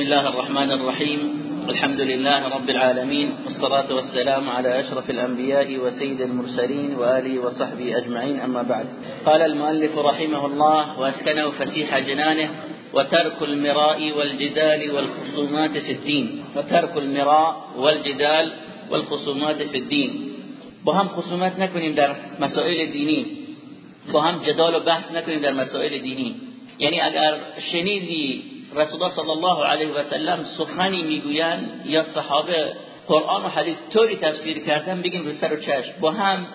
بسم الله الرحمن الرحيم الحمد لله رب العالمين والصلاة والسلام على أشرف الأنبياء وسيد المرسلين وآله وصحبه أجمعين أما بعد قال المؤلف رحمه الله وأسكنه فسيح جنانه وترك المراء والجدال والخصومات في الدين وترك المراء والجدال والخصومات في الدين با هم خصومت نکنیم در مسائل دینی با هم جدال و بحث در مسائل دینی یعنی اگر شنیدی رسول الله صلی الله علیه و سلم سخنی می‌گویند یا صحابه قرآن و حدیث طوری تفسیر کردن بگیم رو سر و چشم با هم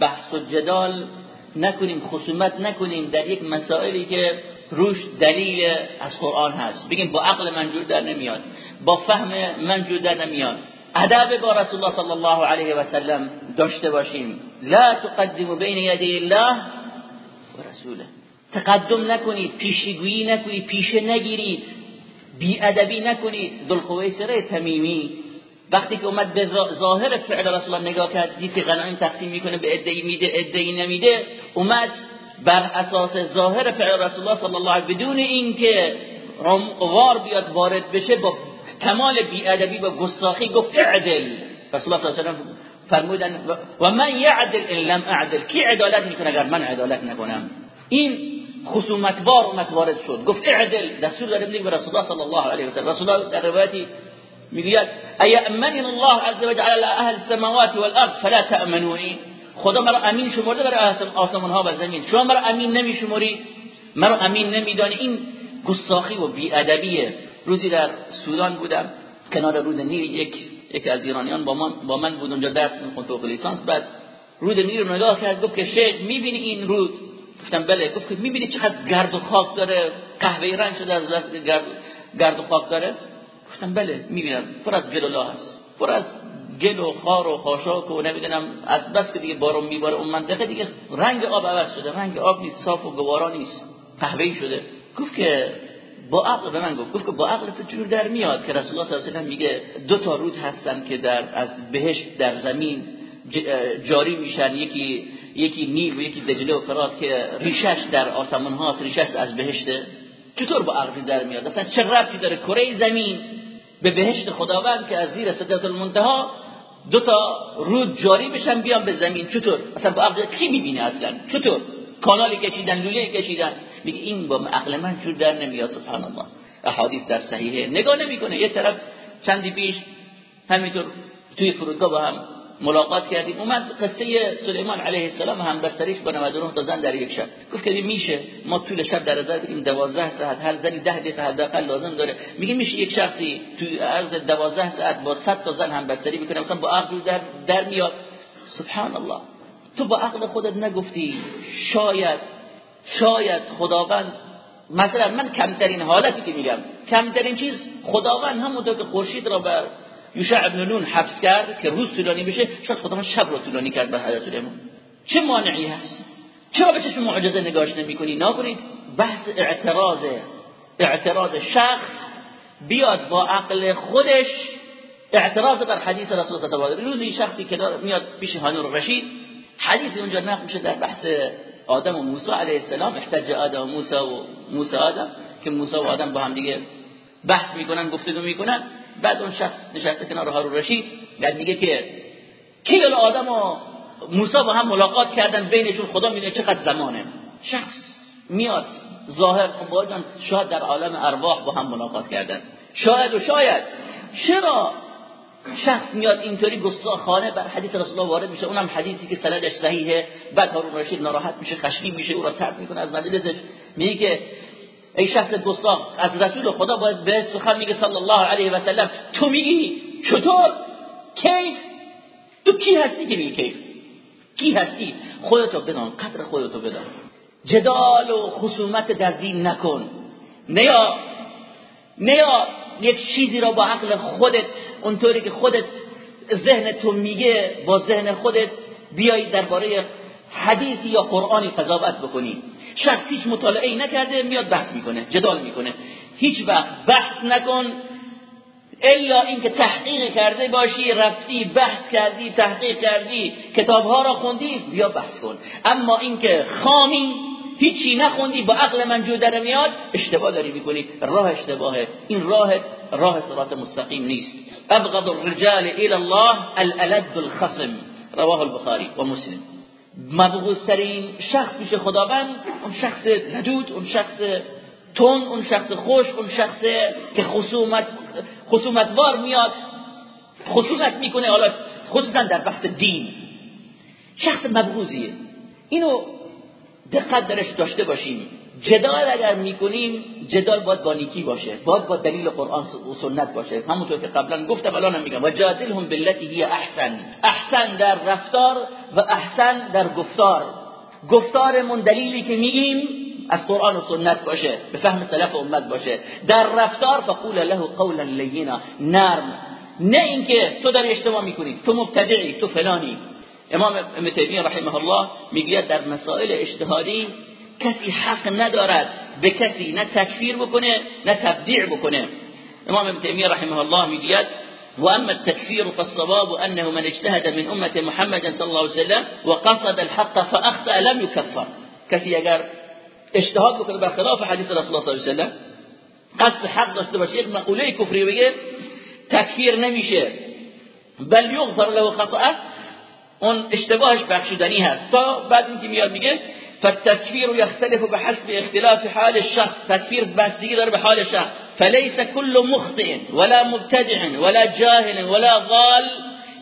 بحث و جدال نکنیم خصومت نکنیم در یک مسائلی که روش دلیل از قرآن هست بگیم با عقل منجور در نمیاد با فهم منجور در نمیاد ادب با رسول الله صلی الله علیه و سلم داشته باشیم لا تقدموا بین یدی الله و رسوله تقدم نکنید پیشگویی نکنید پیشه نگیرید. ادبی نکنید. ذوالقویسره تمیمی. وقتی که اومد به ظاهر فعل رسول الله نگاه کرد دید که غنایم تقسیم می‌کنه به ادعی میده ادعی نمیده. اومد بر اساس ظاهر فعل رسول الله صلی الله علیه بدون اینکه عمقوار بیاد وارد بشه با کمال ادبی و گستاخی گفت اعدل. رسول الله صلی الله علیه فرمودن و من یعدل ان لم اعدل. کی عدالت می‌کنه اگر من عدالت نکنم؟ این خصومت بار اومد وارد شد. گفت اعدل. دستور داره میگه به رسول الله صلی الله علیه و سلم رسول الله در روایتی میگه ایامن الله عز وجل على اهل السماوات والارض فلا تامنوني خدا مرا امین شمرده برای آسمان ها و زمین. شما مرا امین نمیشمری مرا امین نمیدانی. این گستاخی و بیادبیه روزی در سودان بودم. کنار رود نیل یک یکی از ایرانیان با من با من بود. اونجا درس می‌خوند تو لیسانس. بعد رود نیل رو نگاه کرد. گفت که شیخ می‌بینی این رود؟ گفتم بله گفت می‌بینی چقدر گرد و خاک داره؟ قهوه رنگ شده از دست گرد, گرد و خاک داره؟ گفتم بله می‌بینم پر از گل و هست پر از گل و خار و خاشاک و نمی‌دونم از بس که دیگه بارون میباره. اون منطقه دیگه رنگ آب عوض شده رنگ آب نیست صاف و گوارا نیست قهوه‌ای شده. گفت که با عقل به من گفت گفت که با عقل تو جور در میاد که رسول الله صلی الله علیه و میگه دو تا رود هستن که در از بهشت در زمین جاری میشن یکی یکی نیل و یکی دجله و فرات که ریشش در آسمان هاست ریشش از بهشته. چطور با عقل در میاد؟ اصلا چه ربطی داره؟ کره زمین به بهشت خداوند که از زیر صدرت المنتها دو تا رود جاری بشن بیان به زمین. چطور؟ اصلا با عقل کی می‌بینه اصلا؟ چطور؟ کانالی کشیدن لوله کشیدن. میگه این با عقل من جور در نمیاد سبحان الله احادیث در صحیحه. نگاه نمی‌کنه. یه طرف چندی پیش همینطور توی فرودگاه با هم ملاقات کردیم. اومد قصه سلیمان علیه السلام هم بستریش با 99 تا زن در یک شب. گفت که میشه ما طول شب در نظر بگیریم 12 ساعت. هر زنی 10 دقیقه حداقل لازم داره. میگه میشه یک شخصی توی عرض 12 ساعت با 100 تا زن هم بستری بکنه. مثلا با عقل در در میاد. سبحان الله تو با عقل خودت نگفتی شاید شاید خداوند مثلا من کمترین حالتی که میگم. کمترین چیز خداوند همونطور که خورشید را بر یوشع ابن نون حبس کرد که روز طولانی بشه شاید خدا شب رو طولانی کرد بر حضرت سلیمان. چه مانعی هست؟ چرا به چشم معجزه نگاش نمی‌کنی؟ نکنید. بحث اعتراض اعتراض شخص بیاد با عقل خودش. اعتراض بر حدیث رسول الله روزی شخصی که میاد پیش هانور رشید حدیث اونجا نقل میشه در بحث آدم و موسی علیه السلام. احتج آدم و موسی و موسی آدم که موسی و آدم با هم دیگه بحث می‌کنن گفتگو می‌کنن. بعد اون شخص نشسته کنار هارون رشید بعد میگه که کی آدم و موسی با هم ملاقات کردن بینشون؟ خدا می‌دونه چقدر زمانه. شخص میاد ظاهر خب شاید در عالم ارواح با هم ملاقات کردن. شاید و شاید. چرا؟ شخص میاد اینطوری گستاخانه بر حدیث رسول الله وارد میشه. اونم حدیثی که سندش صحیحه. بعد هارون رشید ناراحت میشه خشمگین میشه او را ترک می‌کنه از مجلسش میگه ای شخص گستاخ از رسول خدا باید به سخن میگه صلی الله علیه و سلم. تو میگی چطور؟ کیف؟ تو کی هستی که میگی کیف؟ کی هستی؟ خودتو بدان قدر خودتو بدان. جدال و خصومت در دین نکن. نیا نیا یک چیزی را با عقل خودت اونطوری که خودت ذهن تو میگه با ذهن خودت بیایی درباره حدیثی یا قرآنی قضاوت بکنی. شخص هیچ مطالعه نکرده میاد بحث می‌کنه جدال می‌کنه. هیچ وقت بحث نکن الا اینکه تحقیق کرده باشی رفتی بحث کردی تحقیق کردی کتابها را خوندی بیا بحث کن. اما اینکه خامی هیچی نخوندی با عقل من جو در میاد اشتباه داری می‌کنی. راه اشتباهه. این راه راه صراط مستقیم نیست. ابغض الرجال الى الله الالد الخصم. رواه البخاری و مسلم. مبغوزترین شخص پیش خداوند اون شخص لدود اون شخص تون اون شخص خوش اون شخص که خصومت خصومتوار میاد خصومت می‌کنه حالا خصوصا در بحث دین. شخص مبغوزیه اینو دقت درش داشته باشیم جدال اگر می‌کنیم جدال باید با نیکی باشه باید با دلیل قرآن و سنت باشه. همونطور که قبلا گفتم الان میگم و جادلهم بالتي هی احسن احسن در رفتار و احسن در گفتار. گفتارمون دلیلی که میگیم از قرآن و سنت باشه به فهم سلف امت باشه. در رفتار فقول له قولا لینا نرم. نه اینکه تو در اشتباه می‌کنی تو مبتدعی تو فلانی. امام ابن رحمه الله میگه در مسائل اجتهادی کسی حق ندارد به کسی نه تکفیر بکنه نه تبدیع بکنه. امام ابن تیمیه رحمه الله میگه واما التكفير فالصواب انه من اجتهد من امه محمد صلى الله عليه وسلم وقصد الحق فاخطا لم يكفر. کسی اگر اجتهاد بکنه برخلاف حدیث رسول الله صلی الله علیه وسلم قصد حق داشته باشه یک مقوله کفری بگه تکفیر نمیشه. بل یغفر له خطأ اون اشتباهش بخشیدنی هست. تا بعد اینکه میاد میگه فالتكفير يختلف بحسب اختلاف حال الشخص. تكفير بستگی داره به حال شخص فليس كل مخطئ ولا مبتدع ولا جاهل ولا ضال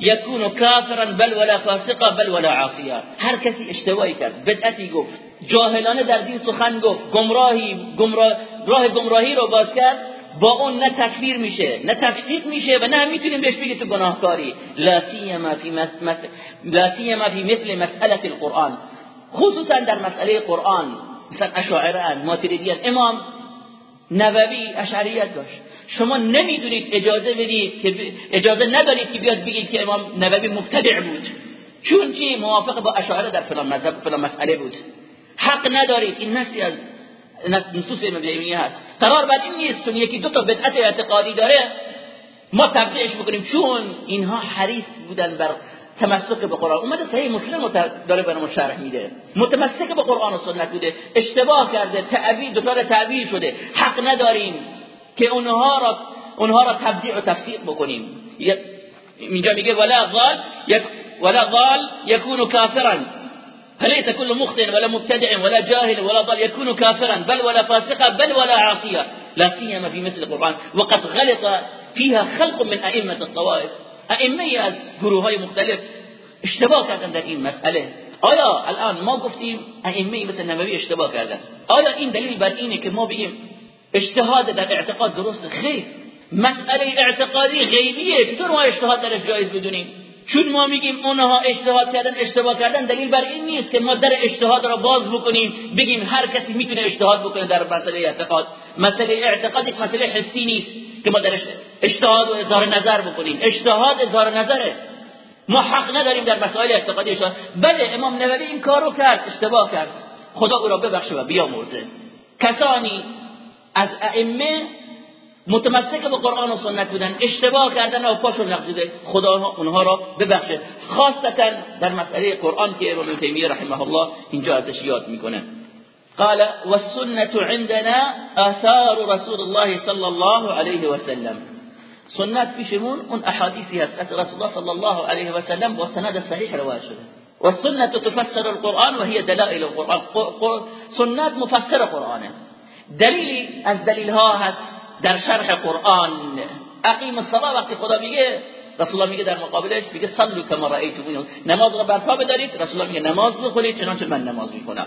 يكون كافرا بل ولا فاسقا بل ولا عاصيا. هر کسی اشتباهی کرد. بدعتی گفت. جاهلانه در دین سخن گفت. گمراهی گمراه راه گمراهی رو باز کرد. با اون نه تکفیر میشه نه تفسیق میشه و نه میتونیم بهش بگیم تو گناهکاری. لا سیما فی مثل لا سیما فی مثل مسئله القرآن. خصوصا در مسئله قرآن مثلا اشاعره ماتریدیان. امام نووی اشعریت داشت. شما نمی‌دونید اجازه بدید که اجازه ندارید که بیاد بگید که امام نووی مبتدع بود. چون چی؟ موافق با اشاعره در فلان مذهب فلان مسئله بود. حق ندارید. این نسی از نصوص تیمیه هست. قرار بر این نیست چون یکی دو تا بدعت اعتقادی داره ما تبدیعش بکنیم. چون اینها حریص بودن بر تمسک به قرآن. اومده صحیح مسلم داره برامون شرح میده. متمسک به قرآن و سنت بوده. اشتباه کرده. تعبیر دوتار تعبیر شده. حق نداریم که اونها را اونها را تبدیع و تفسیق بکنیم. اینجا میگه ولا ضال ولا ضال يكون كافرا فليس كل مخطئ ولا مبتدع ولا جاهل ولا ضال يكون كافرا بل ولا فاسقا بل ولا عاصيا لا سيما في مثل القرآن وقد غلط فيها خلق من أئمة الطوائف. ائمه از گروه های مختلف اشتباه کردن در این مسئله. آیا الان ما گفتیم ائمه مثل نووی اشتباه کردن؟ آیا این دلیل بر اینه که ما بگیم اجتهاد در اعتقاد درست؟ خیر. مسئله اعتقادی غیبیه. چطور ما اجتهاد درش جایز بدونیم؟ چون ما میگیم اونها اجتهاد کردن اشتباه کردن دلیل بر این نیست که ما در اجتهاد را باز بکنیم بگیم هر کسی می‌تونه اجتهاد بکنه در مسئله اعتقاد. مسئله اعتقاد یک مسئله حسی نیست که ما درش اجتهاد و اظهار نظر بکنیم. اجتهاد اظهار نظره. ما حق نداریم در مسائل اعتقادی اجتهاد بله امام نووی این کارو کرد اشتباه کرد. خدا او را ببخشه و بیامرزه. کسانی از ائمه متمسک به قرآن و سنت بودن اشتباه کردن و پاشو لغزیده خدا اونها را ببخشه. خاصتا در مسئله قرآن که ابن تیمیه رحمه الله اینجا ازش یاد می‌کنه. قال والسنة عندنا آثار رسول الله صلى الله عليه وسلم سنت پیشمون اون احادیثی هست. از رسول الله صلی الله علیه و سلم با سند صحیح روایت شده. والسنة تفسر القرآن وهي دلائل القرآن. سنت مفسر قرآنه. دلیلی از دلیل ها هست در شرح قرآن. اقیم الصلاه وقتی خدا میگه رسول الله میگه در مقابلش میگه صلوا کما رأیتمونی. نماز را برپا بدارید رسول الله میگه نماز بخونید چنانچه من نماز می‌کنم.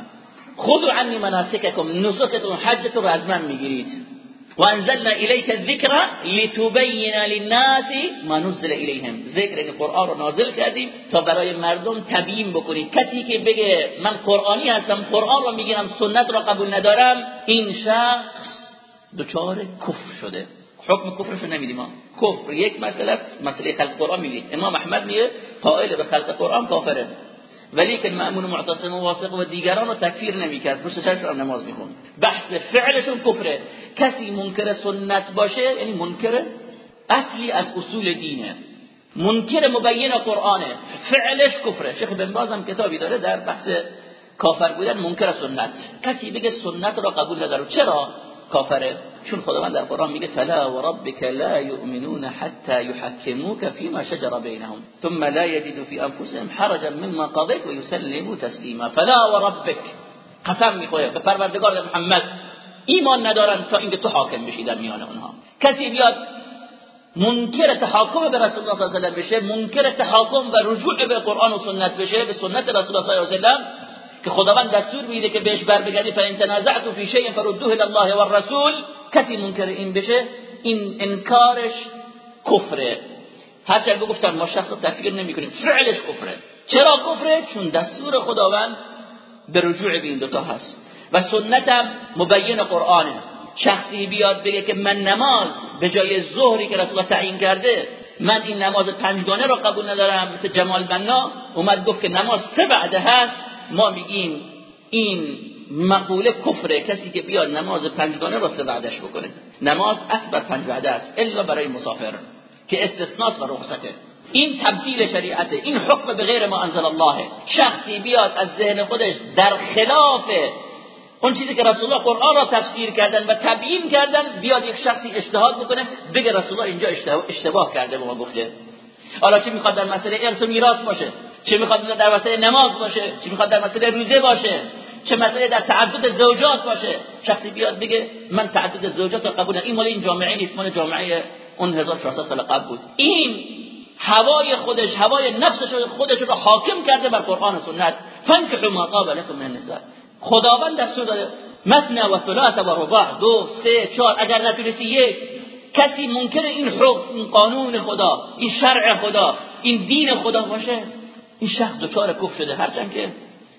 خذوا عنی مناسککم نسکتون حجتون رو از من می‌گیرید. و انزلنا الیک الذکر لتبین للناس ما نزل الیهم ذکر این قرآن رو نازل کردیم تا برای مردم تبیین بکنید کسی که بگه من قرآنی هستم قرآن رو می‌گیرم سنت رو قبول ندارم این شخص دچار کفر شده. حکم کفرشو نمیدیم کفر یک مسئله مسئله خلق قرآن میگه. امام احمد میگه قائل به خلق قرآن کافره. ولی که مأمون معتصم و واثق و دیگران رو تکفیر نمی‌کرد. پشت هم نماز میخون بحث فعلشون کفره. کسی منکر سنت باشه یعنی منکر اصلی از اصول دینه. منکر مبین قرآنه. فعلش کفره. شیخ بن باز هم کتابی داره در بحث کافر بودن منکر سنت. کسی بگه سنت را قبول نداره چرا کافره؟ چون خداوند در قرآن میگه فلا وربك لا يؤمنون حتى يحكموك فيما شجر بينهم ثم لا يجدوا في أنفسهم حرجا مما قضيت ويسلموا تسليما. فلا وربك. قسم میخوره به پروردگار محمد. ایمان ندارن تا اینکه تو حاکم بشی در میان اونها. کسی بیاد منکر تحاکم به رسول الله صلی الله علیه و بشه منکر تحاکم و رجوع به قرآن و سنت بشه به سنت رسول الله صلی الله علیه و که خداوند دستور میده که بهش بر بگردی فإن تنازعتم فی شیء فردوه إلى الله والرسول. کسی منکر این بشه این انکارش کفره. هرچند گفتم ما شخص رو تکفیر نمی‌کنیم فعلش کفره. چرا کفره؟ چون دستور خداوند به رجوع به این دوتا هست. و سنتم مبین قرآنه. شخصی بیاد بگه که من نماز به جای ظهری که رسول تعیین کرده من این نماز پنجگانه رو قبول ندارم مثل جمال بنا. اومد گفت که نماز سه بعده هست. ما میگیم این مقوله کفره کسی که بیاد نماز پنجگانه رو سه بعدش بکنه. نماز اصبر پنج بعده است الا برای مسافر که استثنات و رخصته. این تبدیل شریعته این حکم به غیر ما انزل الله. شخصی بیاد از ذهن خودش در خلاف اون چیزی که رسول الله قرآن را تفسیر کردن و تبیین کردن بیاد یک شخصی اجتهاد بکنه بگه رسول الله اینجا اشتباه کرده به ما گفته. حالا چه می‌خواد در مسئله ارث و میراث باشه؟ چه می‌خواد در مسئله نماز باشه؟ چه می‌خواد در مسئله روزه باشه؟ چه مسئله در تعدد زوجات باشه. شخصی بیاد بگه من تعدد زوجات رو قبول این مال این جامعه نیست مال جامعه اون 1400 سال قبل بود. این هوای خودش هوای نفسش خودش رو حاکم کرده بر قرآن و سنت. فانکحوا ما طاب لكم من النساء. خداوند دستور داده. مثنى و ثلاث و رباع. دو سه چهار. اگر نتونستی یک. کسی منکر این حکم این قانون خدا این شرع خدا این دین خدا باشه این شخص دچار کفر شده. هرچند که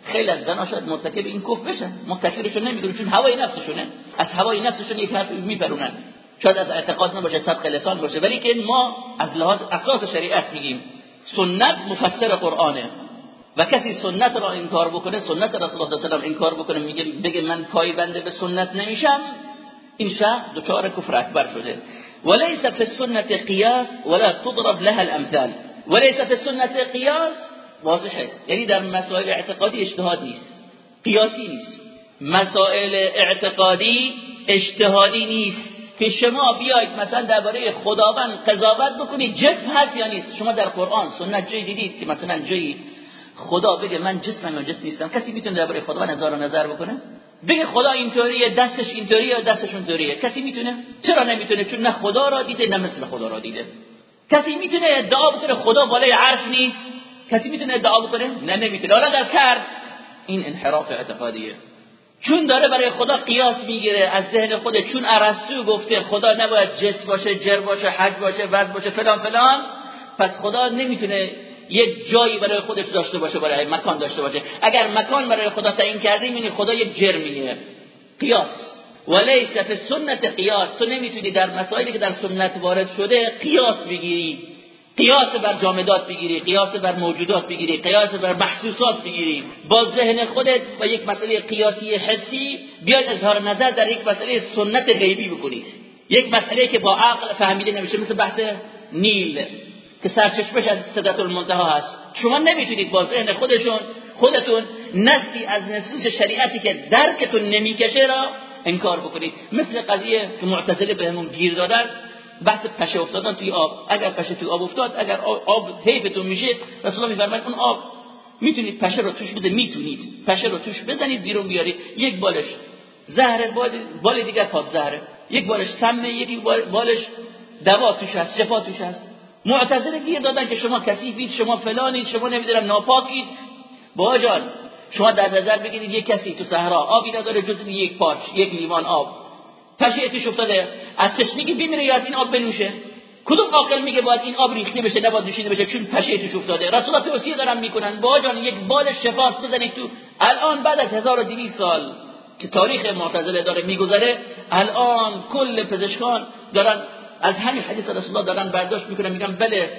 خیلی از زنا شاید مرتکب این کفر بشن. متکفرشون نمی‌دونن چون هوای نفسشونه. از هوای نفسشون یک حرف میپرونن. شاید از اعتقاد نباشه صدق لسان باشه. ولی که ما از لحاظ اساس شریعت میگیم. سنت مفسر قرآنه. و کسی سنت را انکار بکنه سنت رسول الله صلی الله علیه و انکار بکنه میگه بگه من پای بنده به سنت نمیشم. این شخص دچار کفر اکبر شده. وليس في السنة قياس ولا تضرب لها الامثال وليس في السنة قياس واضحه. یعنی در مسائل اعتقادی اجتهاد نیست. قیاسی نیست. مسائل اعتقادی اجتهادی نیست. که شما بیاید مثلا درباره خداوند قضاوت بکنید جسم هست یا نیست؟ شما در قرآن سنت جایی دیدید که مثلا جایی خدا بگه من جسمم یا جسم نیستم. کسی می‌تونه درباره خدا نظر و نظر بکنه؟ بگه خدا اینطوریه دستش اینطوریه یا دستش اونطوریه. کسی می‌تونه؟ چرا نمی‌تونه؟ چون نه خدا را دیده نه مثل خدا را دیده. کسی می‌تونه ادعا بکنه خدا بالای عرش نیست؟ کسی می‌تونه ادعا بکنه؟ نه نمی‌تونه. حالا در کرد. این انحراف اعتقادیه. چون داره برای خدا قیاس می‌گیره. از ذهن خود چون ارسطو گفته خدا نباید جسم باشه جر باشه حج باشه وزن باشه فلان فلان. پس خدا نمی‌تونه یک جایی برای خودش داشته باشه برای مکان داشته باشه. اگر مکان برای خدا تعیین کرده یعنی خدا یک جرمیه. قیاس. ولیس فی سنت قیاس. تو نمی‌تونی در مسائلی که در سنت وارد شده قیاس بگیری. قیاس بر جامدات بگیری قیاس بر موجودات بگیری قیاس بر محسوسات بگیری. با ذهن خودت و یک مسئله قیاسی حسی بیاید اظهار نظر در یک مسئله سنت غیبی بکنید یک مسئله که با عقل فهمیده نمیشه مثل بحث نیل که سرچشمش از صدت المنتها هست. شما نمی‌تونید با ذهن خودشون خودتون نستی از نصوص شریعتی که درکتون نمی‌کشه را انکار بکنید. مثل قضیه که معتزله بهمون گیر دادن. بحث پشه افتادن توی آب. اگر پشه توی آب افتاد اگر آب حیفتون میشه رسول الله میفرماید اون آب می‌تونید پشه رو توش بده می‌تونید. پشه رو توش بزنید بیرون بیارید. یک بالش زهره بال دیگر پاک زهره. یک بالش سمه یکی بالش دوا توش هست شفا توش هست. معتزله گیر دادن که شما کثیفید شما فلانید شما نمی‌دونم ناپاکید. با جان شما در نظر بگیرید یک کسی تو صحرا آبی نداره جز یک پاچ یک لیوان آب. تشیعتش افتاده. از تشنگی بمیره یا این آب بنوشه. کدوم عاقل میگه باید این آب ریخته بشه نباید نوشیده بشه؟ چون تشیعتش افتاده. رسول الله توصیه دارن می‌کنن با جان یک بال شفاست بزنید تو. الان بعد از 1200 سال که تاریخ معتزله داره میگذره الان کل پزشکان دارن از همین حدیث رسول الله دارن برداشت می‌کنن میگن بله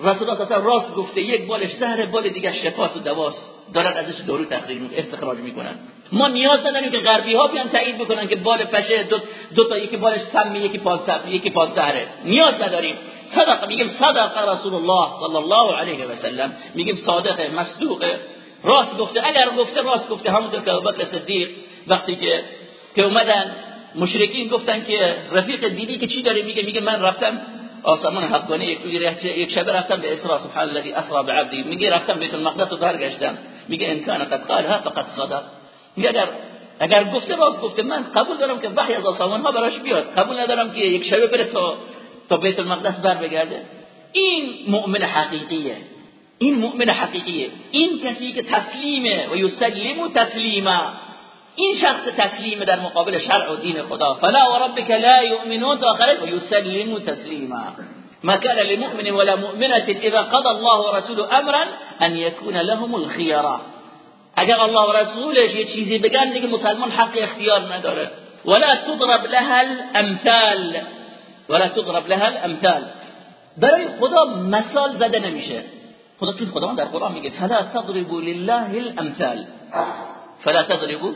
رسول الله اصلا راست گفته یک بالش زهر بال دیگه شفاست و دواست دارن ازش دارو تخریج استخراج می‌کنن. ما نیاز نداریم که غربی ها بیان تایید بکنن که بال پشه دو, دو تا یکی بالش سمی یکی پاد یکی پاد زهره نیاز نداریم. صدق میگیم صدق رسول الله صلی الله علیه و سلم. میگیم صادق مصدوق راست گفته اگر گفته راست گفته. همونطور که ابوبکر صدیق وقتی که که اومدن مشرکین گفتن که رفیق دیدی که چی داره میگه میگه من رفتم آسمان حقانی یک یک شب رفتم به اسراء سبحان الذي اسرا بعبدی میگه رفتم بیت المقدس و برگشتم میگه ان كان قد قالها فقد صدق. میگه اگر اگر گفته راست گفته من قبول دارم که وحی از آسمان ها براش بیاد. قبول ندارم که یک شب بره تا تا بیت المقدس بر بگرده. این مؤمن حقیقیه. این مؤمن حقیقیه. این کسی که تسلیمه و یسلم تسلیما. این شخص تسلیم در مقابل شرع و دین خدا. فلا و ربک لا یؤمنون تا آخر. و یسلم تسلیما. ما كان لمؤمن ولا مؤمنة اذا قضى الله ورسوله امرا ان يكون لهم الخيار. اگر الله و رسولش یه چیزی بگن دیگه مسلمان حق اختیار نداره. ولا تضرب لها الامثال. ولا تضرب لها الامثال. برای خدا مثال زده نمیشه. خدا چون خدا در قرآن میگه فلا تضربوا لله الامثال. فلا تضربوا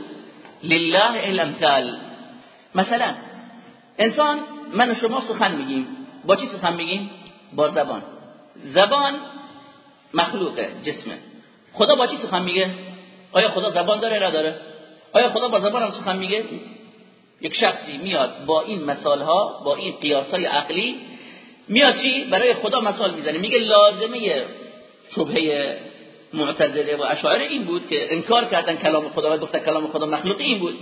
لله الامثال مثلا انسان من و شما سخن میگیم. با چی سخن میگیم؟ با زبان. زبان مخلوقه جسمه. خدا با چی سخن میگه؟ آیا خدا زبان داره نداره؟ آیا خدا با زبان هم سخن میگه؟ یک شخصی میاد با این مثال ها با این قیاس های عقلی. میاد چی؟ برای خدا مثال می‌زنه. میگه لازمه شبهه معتزله و اشاعره این بود که انکار کردن کلام خدا و گفتن کلام خدا مخلوقی این بود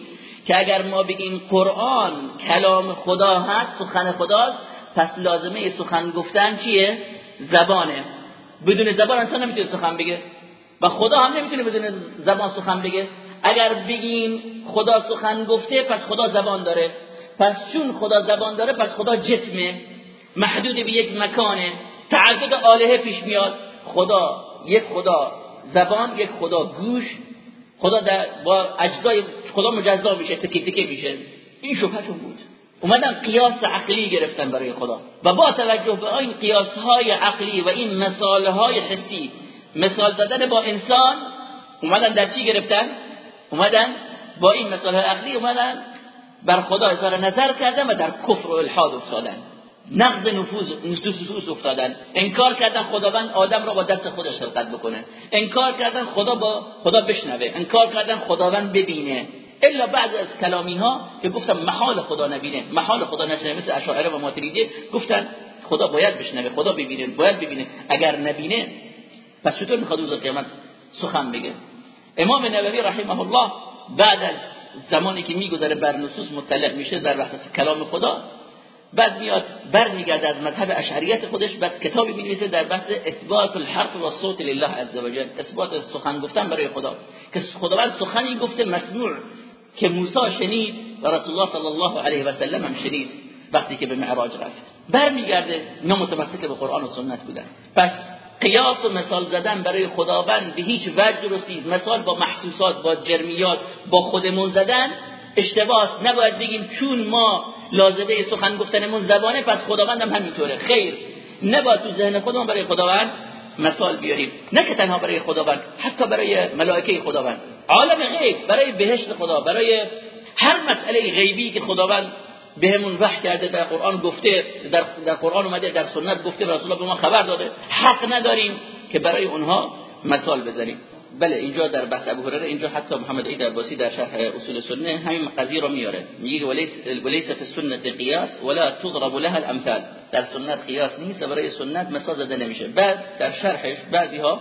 که اگر ما بگیم قرآن کلام خدا هست سخن خداست پس لازمه سخن گفتن چیه؟ زبانه. بدون زبان انسان نمی‌تونه سخن بگه. و خدا هم نمی‌تونه بدون زبان سخن بگه. اگر بگیم خدا سخن گفته پس خدا زبان داره. پس چون خدا زبان داره پس خدا جسمه. محدود به یک مکانه. تعدد آلهه پیش میاد. خدا یک خدا زبان یک خدا گوش خدا در با اجزای خدا مجزا میشه تکی تکی میشه. این شبهشون بود. اومدن قیاس عقلی گرفتن برای خدا. و با توجه به این قیاس های عقلی و این مثال های حسی مثال زدن با انسان اومدن در چی گرفتن؟ اومدن با این مثال های عقلی اومدن بر خدا اظهار نظر کردن و در کفر و الحاد افتادن. نقض نفوذ نفوذ افتادن. انکار کردن خداوند آدم را با دست خودش خلقت بکنه. انکار کردن خدا با خدا بشنوه. انکار کردن خداوند ببینه. الا بعض از کلامی ها که گفتن محال خدا نبینه. محال خدا نشنوه مثل اشاعره و ماتریدی گفتن خدا باید بشنوه خدا ببینه باید ببینه. اگر نبینه پس چطور می‌خواد روز قیامت سخن بگه؟ امام نووی رحمه الله بعد از زمانی که میگذره بر نصوص مطلق میشه در وقت کلام خدا بعد میاد برمیگرده از مذهب اشعریت خودش بعد کتابی می‌نویسه در بحث اثبات الحرف و صوت لله عز وجل اثبات سخن گفتن برای خدا. که خداوند سخنی گفته مسموع که موسی شنید و رسول الله صلی الله علیه و سلم هم شنید وقتی که به معراج رفت. برمیگرده اینا متمسک به قرآن و سنت بودن. پس قیاس و مثال زدن برای خداوند به هیچ وجه درست مثال با محسوسات با جرمیات با خودمون زدن اشتباس. نباید بگیم چون ما لازمه سخن گفتنمون زبانه پس خداوند هم همینطوره. خیر. نباید تو ذهن خودمون برای خداوند مثال بیاریم. نه که تنها برای خداوند حتی برای ملائکه خداوند. عالم غیب برای بهشت خدا برای هر مسئله غیبی که خداوند بهمون وحی کرده در قرآن گفته در, در قرآن اومده در سنت گفته رسول الله به ما خبر داده. حق نداریم که برای اونها مثال بزنیم. بله اینجا در بحث ابو هریره اینجا حتی محمد عید عباسی در شرح اصول سنه همین قضیه رو میاره. میگه ولیس في السنة قیاس ولا تضرب لها الامثال. در سنت قیاس نیست برای سنت مثال زده نمیشه. بعد در شرحش بعضی ها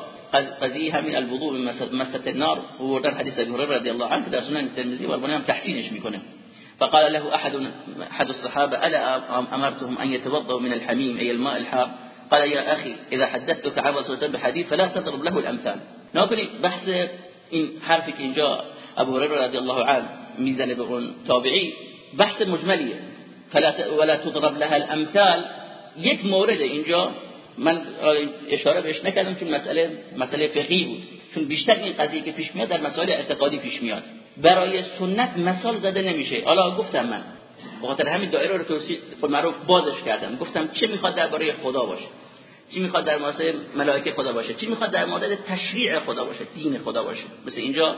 قضیه همین الوضوء من مسد النار و حدیث ابو هریره رضی الله عنه در سنن الترمذی و البانی هم تحسینش میکنه. فقال له احد احد الصحابه الا أمرتهم أن يتوضؤوا من الحميم أي الماء الحار؟ قال يا أخي إذا حدثتك عن رسول بحديث فلا تضرب له الأمثال. نکنید بحث این حرفی که اینجا ابو هریره رضی الله عنه می‌زنه به اون تابعی بحث مجملیه. فلا ولا تضرب لها الامثال. یک مورد اینجا من اشاره بهش نکردم چون مسئله مسئله فقهی بود. چون بیشتر این قضیه که پیش میاد در مسائل اعتقادی پیش میاد. برای سنت مثال زده نمیشه. حالا گفتم من. بخاطر همین دایره رو توصیف معروف بازش کردم. گفتم چه می‌خواد درباره خدا باشه. چی می‌خواد در مورد ملائکه خدا باشه؟ چی می‌خواد در مورد تشریع خدا باشه؟ دین خدا باشه. مثل اینجا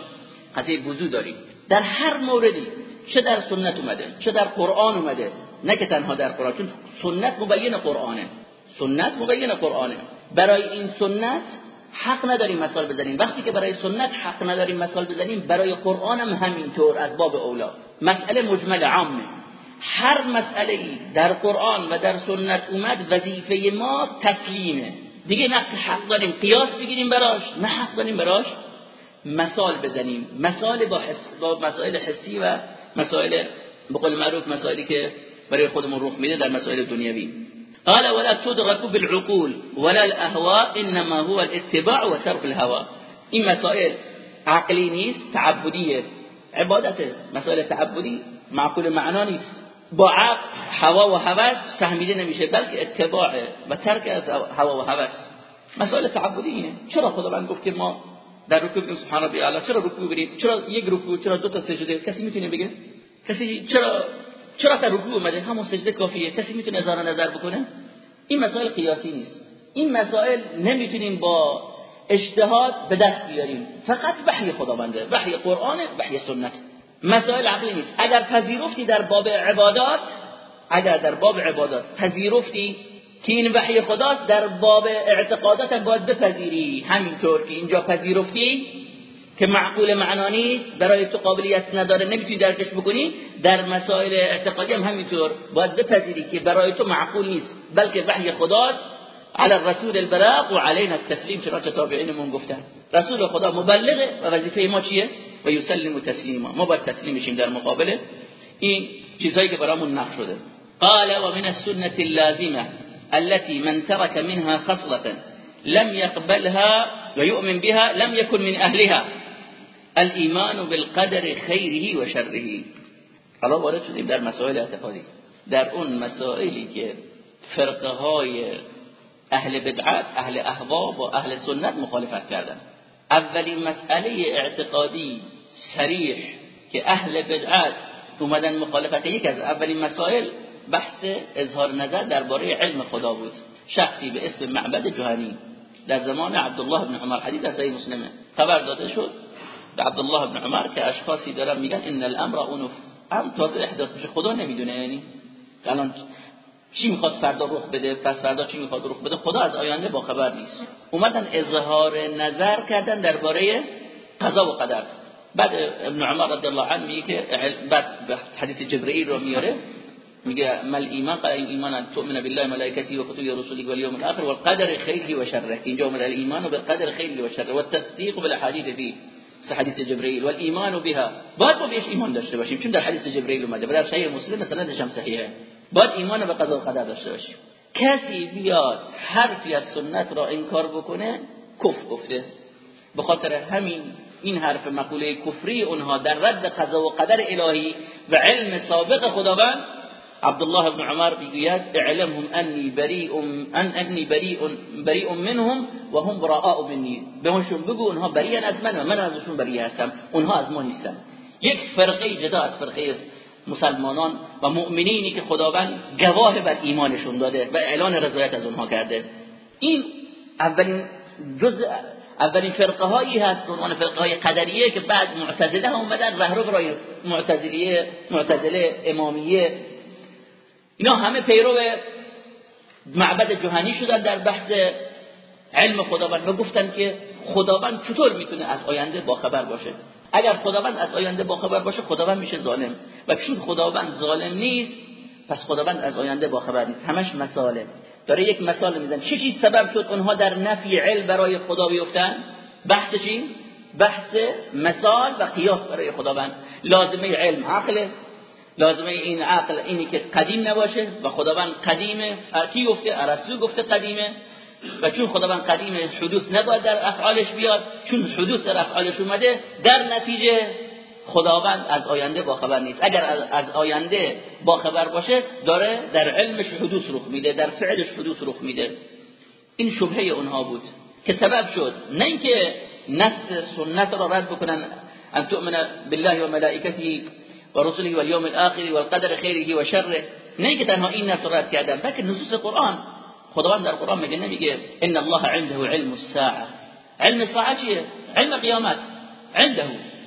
قضیه وضو داریم. در هر موردی چه در سنت اومده چه در قرآن اومده نه که تنها در قرآن چون سنت مبین قرآنه. سنت مبین قرآنه. برای این سنت حق نداریم مثال بزنیم. وقتی که برای سنت حق نداریم مثال بزنیم برای قرآن هم همینطور از باب اولا مسئله مجمل عامه. هر مسئله در قرآن و در سنت اومد وظیفه ما تسلیمه. دیگه نه حق داریم قیاس بگیریم براش نه حق داریم براش مثال بزنیم. مثال با, با مسائل حسی و مسائل بقول معروف مسائلی که برای خودمون رخ میده در مسائل دنیوی قال ولا تدرك بالعقول ولا الاهواء انما هو الاتباع وترك الهوى. این مسائل عقلی نیست تعبدیه. عبادته. مسائل تعبدی معقول معنا نیست. با عقل هوا و هوس فهمیده نمیشه بلکه اتباع و ترک از هوا و هوس. مسائل تعبدی اینه چرا خداوند گفت که ما در رکوع بگیم سبحان ربی اعلی چرا رکوع برید چرا یک رکوع چرا دو تا سجده؟ کسی می‌تونه بگه؟ کسی چرا چرا تا رکوع اومده؟ همون سجده کافیه. کسی می‌تونه اظهار نظر بکنه؟ این مسائل قیاسی نیست. این مسائل نمی‌تونیم با اجتهاد به دست بیاریم. فقط وحی خداونده وحی قرآن وحی سنت. مسائل عقلی نیست. اگر پذیرفتی در باب عبادات اگر در باب عبادات پذیرفتی که این وحی خداست در باب اعتقادات باید بپذیری. همینطور که اینجا پذیرفتی که معقول معنا نیست برای تو قابلیت نداره نمی‌تونی درکش بکنی در مسائل اعتقادی هم همینطور باید بپذیری که برای تو معقول نیست بلکه وحی خداست. على الرسول البراق و علینا التسلیم چنانچه تابعینمون گفتن. رسول خدا مبلغه و وظیفه ما چیه؟ و یسلم تسلیما ما باید تسلیم بشیم در مقابل. این چیزایی که برامون نقش شده قال ومن السنة اللازمة التي من ترك منها خصلة لم يقبلها ويؤمن بها لم يكن من أهلها. الإيمان بالقدر خيره وشره حالا وارد در مسائل اعتقادی. در اون مسائلی که فرقه های اهل بدعت اهل احوا و اهل سنت مخالفت کردن. اولین مسئله اعتقادی سریح که اهل بدعت اومدن مخالفت یک از اولین مسائل بحث اظهار نظر درباره علم خدا بود. شخصی به اسم معبد جهانی در زمان عبدالله بن عمر حدیث از صحیح مسلمه. خبر داده شد به عبدالله بن عمر که اشخاصی دارن میگن ان الامر اونف هم تازه احداث میشه. خدا نمی‌دونه یعنی الان چی می‌خواد فردا رخ بده؟ پس فردا چی می‌خواد رخ بده؟ خدا از آینده با خبر نیست. اومدن اظهار نظر کردن درباره قضا و قدر. بعد ابن عمر رضی الله عنه میگه بعد حدیث جبرئیل رو میاره میگه مل ایمان قال ایمان تؤمن بالله ملائکته و کتبه و رسله و الیوم الاخر والقدر خیره و شره. اینجا اومد الایمان بالقدر خیره و شره والتصدیق بالاحاديث فيه حدیث جبرئیل والایمان بها. باید ما بهش ایمان داشته باشیم. چون در حدیث جبرئیل اومده در صحیح مسلم سندش هم صحیحه. باید ایمان به قضا و قدر داشته باشیم کسی بیاد حرفی از سنت را انکار بکنه کفر گفته. به خاطر همین این حرف مقوله کفری اونها در رد قضا و قدر الهی و علم سابق خداوند عبدالله بن عمر بيقول اعلمهم اني بريء ان اني بريء بريء منهم وهم براء مني بهشون بگو اونها بریان از من و من ازشون بری هستم. اونها از ما نیستن. یک فرقه جدا از فرقه مسلمانان و مؤمنینی که خداوند گواه بر ایمانشون داده و اعلان رضایت از اونها کرده. این اولین جزء اولین فرقه هایی هست به عنوان فرقه های قدریه که بعد معتزله اومدن رهرو برای معتزلیه معتزله امامیه. اینا همه پیرو معبد جهانی شدن در بحث علم خداوند و گفتن که خداوند چطور می‌تونه از آینده باخبر باشه. اگر خداوند از آینده باخبر باشه خداوند میشه ظالم. و چون خداوند ظالم نیست پس خداوند از آینده باخبر نیست. همش مساله. داره یک مثال میزن چه چیز سبب شد اونها در نفی علم برای خدا بیفتن؟ بحث چی؟ بحث مثال و قیاس برای خداوند. لازمه علم عقله لازمه این عقل اینی که قدیم نباشه و خداوند قدیمه. کی گفته؟ ارسطو گفته قدیمه. و چون خداوند قدیمه حدوث نباید در افعالش بیاد چون حدوث در افعالش اومده در نتیجه خداوند از آینده با خبر نیست. اگر از آینده با خبر باشه داره در علمش حدوث رخ میده در فعلش حدوث رخ میده. این شبهه اونها بود که سبب شد. نه اینکه نص سنت را رد بکنن ان تؤمن بالله و ملائکته و رسوله و الاخر و القدر خیره و شره. نه که تنها این نص رد کردن بلکه نصوص قرآن خداوند در قرآن میگه نمیگه إن الله عنده علم الساعة؟ علم الساعة چیه؟ علم قیامت. عنده.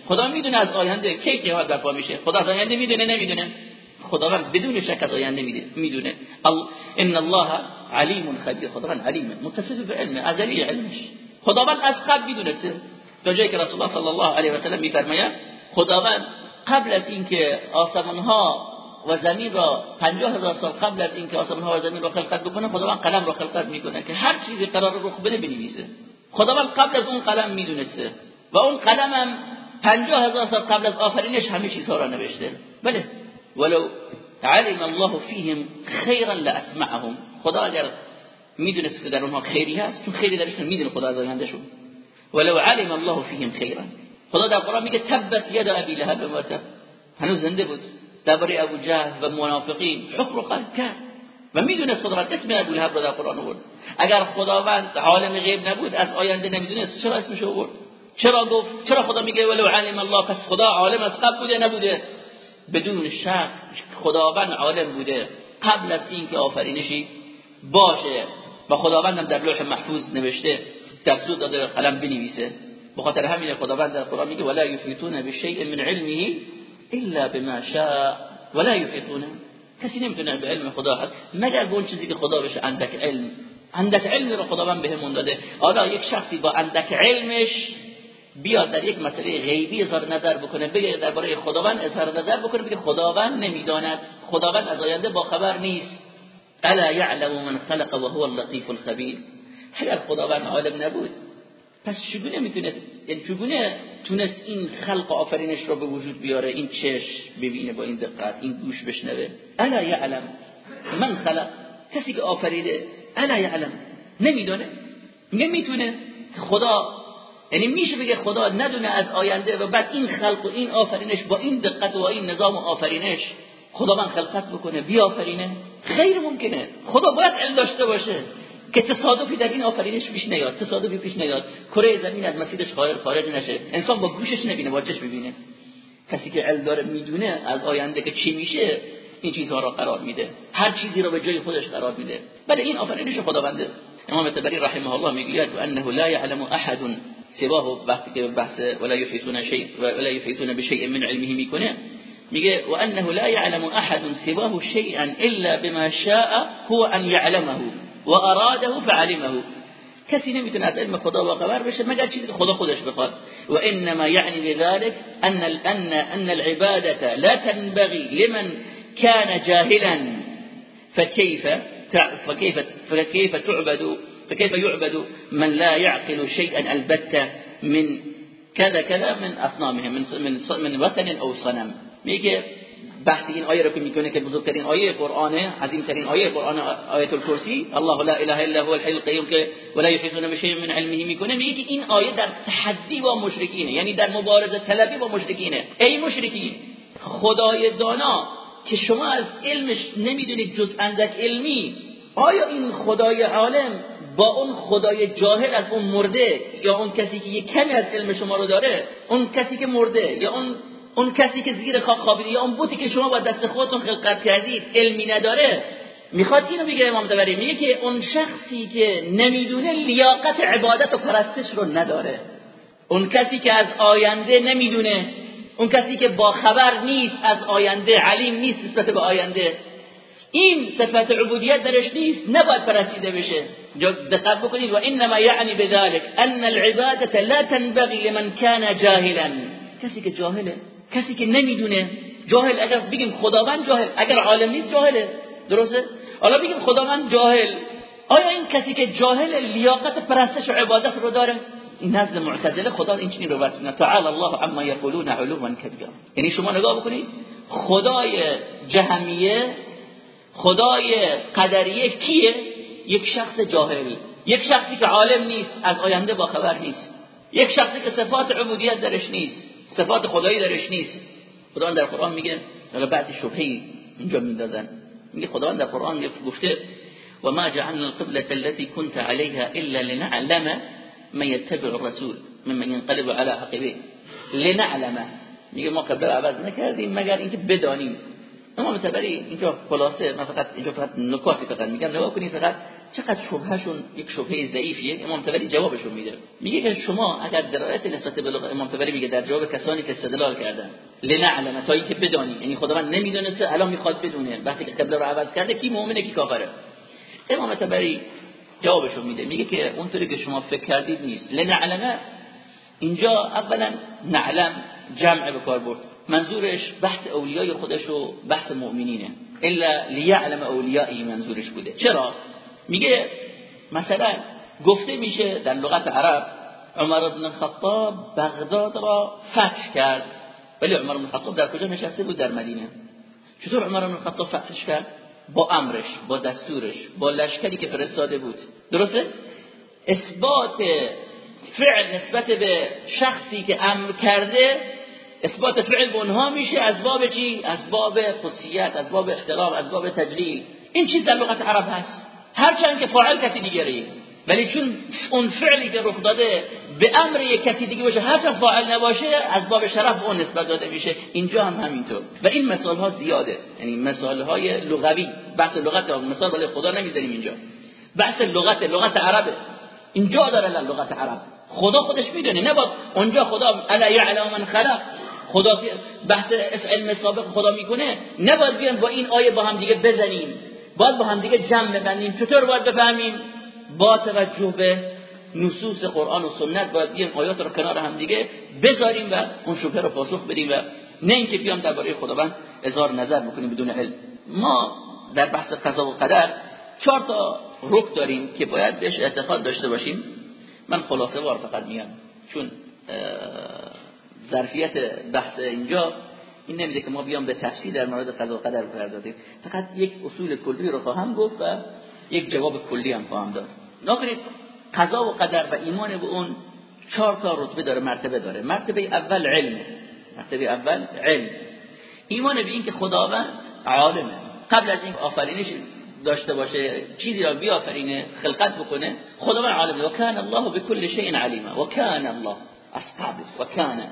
خدا میدونه از آینده کی قیامت برپا میشه. خدا از آینده میدونه نمیدونه. خداوند بدون شک از آینده میدونه. إن الله علیم خبیر. خداوند علیم متصف به علم ازلی علمش. خداوند از قبل میدونسته. تا جایی که رسول الله صلی الله علیه و سلم میفرماید خداوند قبل از اینکه آسمان ها و زمین را پنجاه هزار سال قبل از اینکه آسمان ها و زمین را خلقت بکنه خداوند قلم را خلقت می‌کنه که هر چیزی قرار رخ بده بنویسه. خداوند قبل از اون قلم می‌دونسته و اون قلم هم پنجاه هزار سال قبل از آفرینش همه چیزها را نوشته. بله. ولو علم الله فیهم خیرا لاسمعهم. خدا اگر می‌دونست که در اونها خیری هست چون خیری درشون می‌دونه خدا از آیندهشون. ولو علم الله فیهم خیرا. خدا در قرآن میگه تبت ید ابی لهب و هنوز زنده بود. درباره ابو جهل و منافقین حکم رو قلب کرد. و می‌دونه خداوند اسم ابو لهب رو در قرآن آورد. اگر خداوند عالم غیب نبود از آینده نمی‌دونست چرا اسمش آورد. چرا گفت؟ چرا خدا میگه ولو علم الله پس خدا عالم از قبل بوده نبوده؟ بدون شک خداوند عالم بوده. قبل از اینکه آفرینشی باشه. و خداوند در لوح محفوظ نوشته دستور داده قلم بنویسه. بخاطر همین خداوند در قرآن میگه ولا یفیتون بشیء من علمه. الا بما شاء ولا یفیتون کسی نمی‌تونه به علم خدا هست مگر اون چیزی که خدا بهش اندک علم. اندک علم رو خداوند بهمون داده. حالا یک شخصی با اندک علمش بیاد در یک مسئله غیبی اظهار نظر بکنه بگه درباره خداوند اظهار نظر بکنه بگه خداوند نمی‌داند. خداوند از آینده با خبر نیست. الا یعلم من خلق و هو اللطیف الخبیر. اگر خداوند عالم نبود پس چگونه یعنی چگونه تونست این خلق و آفرینش رو به وجود بیاره این چش ببینه با این دقت این گوش بشنوه. الا یعلم. من خلق. کسی که آفریده الا یعلم. نمی‌دونه؟ نمی‌تونه. خدا. یعنی میشه بگه خدا ندونه از آینده و بعد این خلق و این آفرینش با این دقت و این نظام آفرینش خدا من خلقت بکنه بیافرینه؟ خیر ممکنه. خدا باید علم داشته باشه. که تصادفی در این آفرینش پیش نیاد تصادفی پیش نیاد. کره زمین از مسیرش خارج نشه. انسان با گوشش نبینه با چش ببینه. کسی که علم داره می‌دونه از آینده که چی میشه این چیزها را قرار میده. هر چیزی را به جای خودش قرار میده. بله این آفرینش خداونده. امام تبری رحمه الله می‌گوید انه لا يعلم احد سواه وقتی که بحث ولا يفيتون شيء ولا يفيتون بشيء من علمه می‌کنه. میگه و انه لا يعلم أحد سواه شيئا إلا بما شاء هو أن يعلمه و اراده فعلمه. کسی نمیتونه از علم خدا با خبر بشه مگر چیزی که خدا خودش بخواد و انما یعنی بذلك أن ان أن العبادة لا تنبغي لمن كان جاهلا. فكيف فكيف فكيف تعبد فكيف يعبد من لا يعقل شيئا البتة من كذا كذا من أصنامهم من من من وثن أو صنم. میگه بحث این آیه رو که می‌کنه که بزرگترین آیه قرآنه عظیمترین آیه قرآن آیت الکرسی الله لا اله الا هو الحي القيوم که ولا يحيطون بشيء من علمه می‌کنه میگه که این آیه در تحدی با مشرکینه یعنی در مبارزه طلبی با مشرکینه. ای مشرکین خدای دانا که شما از علمش نمی‌دونید جز اندک علمی آیا این خدای عالم با اون خدای جاهل از اون مرده یا اون کسی که یک کمی از علم شما رو داره اون کسی که مرده یا اون اون کسی که زیر خاک خوابیده یا اون بوتی که شما با دست خودتون خلقت کردید علمی نداره می‌خواد اینو بگه امام تبری میگه که اون شخصی که نمی‌دونه لیاقت عبادت و پرستش رو نداره. اون کسی که از آینده نمی‌دونه اون کسی که با خبر نیست از آینده علیم نیست نسبت به آینده. این صفت عبودیت درش نیست نباید پرستیده بشه. دقت بکنید. و انما یعنی بذلك ان العباده لا تنبغي لمن كان جاهلا. کسی که جاهله کسی که نمی‌دونه جاهل اگر بگیم خداوند جاهل اگر عالم نیست جاهله درسته؟ حالا بگیم خداوند جاهل. آیا این کسی که جاهل لیاقت پرستش و عبادت رو داره؟ نزد معتزله خدا این چنین رو وصف تعالی الله عما یقولون علوا کبیرا. یعنی شما نگاه بکنید خدای جهمیه خدای قدریه کیه؟ یک شخص جاهل یک شخصی که عالم نیست از آینده با خبر نیست. یک شخصی که صفات عبودیت درش نیست. صفات خدایی درش نیست. خدا در قرآن میگه حالا بعضی شبهه اینجا میندازن. میگه خداوند در قرآن گفته و ما جعلنا القبلة التي كنت عليها الا لنعلم من يتبع الرسول ممن ينقلب على عقبه لنعلم. میگه ما قبل عوض نکردیم مگر اینکه بدانیم. امام تبری اینجا خلاصه من فقط اینجا فقط نکاتی فقط میگم. نگاه کنید فقط چقدر شبهشون یک شبهه ضعیفیه. امام تبری جوابشون میده. میگه که شما اگر درایت نسبت به امام تبری میگه در جواب کسانی که استدلال کردن لنعلم تا اینکه بدانی یعنی خداوند نمی‌دونسته الان می‌خواد بدونه. وقتی که قبله رو عوض کرده کی مؤمنه کی کافره؟ امام تبری جوابشو میده. میگه که اونطوری که شما فکر کردید نیست. لنعلمه اینجا اولا نعلم جمع به کار برد. منظورش بحث اولیای خودش و بحث مؤمنینه. الا لیعلم اولیایی منظورش بوده. چرا؟ میگه مثلا گفته میشه در لغت عرب عمر بن خطاب بغداد را فتح کرد. ولی عمر بن خطاب در کجا نشسته بود؟ در مدینه. چطور عمر بن خطاب فتحش کرد؟ با امرش با دستورش با لشکری که فرستاده بود. درسته؟ اثبات فعل نسبت به شخصی که امر کرده اثبات فعل به اونها میشه از باب چی؟ از باب خصیت از باب احترام از باب تجلیل. این چیز در لغت عرب هست. هرچند که فاعل کسی دیگری. ولی چون اون فعلی که رخ داده به امر یک کسی دیگه باشه هر فاعل نباشه از باب شرف اون نسبت داده میشه. اینجا هم همینطور. و این مثال ها زیاده. یعنی مثال های لغوی. بحث لغت مثال ولی خدا نمی‌ذاریم اینجا. بحث لغت. لغت عربه. اینجا داره لغت عرب. خدا خودش می‌دونه. نباید اونجا خدا الا یعلم من خلق خدا بحث علم سابق خدا می‌کنه نباید بیان با این آیه با هم دیگه بزنیم. باید با هم دیگه جمع ببندیم. چطور باید بفهمیم؟ با توجه به نصوص قرآن و سنت باید بیان آیات رو کنار هم دیگه بذاریم و اون شبهه رو پاسخ بدیم و نه اینکه بیام درباره خداوند اظهار نظر بکنیم بدون علم. ما در بحث قضا و قدر چهار تا رک داریم که باید بهش اعتقاد داشته باشیم. من خلاصه وار فقط میام چون ظرفیت بحث اینجا این نمیده که ما بیام به تفصیل در مورد قضا قدر بپردازیم. فقط یک اصول کلی رو خواهم گفت و یک جواب کلی هم خواهم داد. نکنید قضا و قدر و ایمان به اون چهار تا رتبه داره مرتبه داره. مرتبه اول علم. مرتبه اول علم. ایمان به این که خداوند عالمه. قبل از این آفرینش داشته باشه چیزی را بیافرینه خلقت بکنه خداوند عالمه. و کان الله بكل شيء عليما و کان الله. از قبل. و کان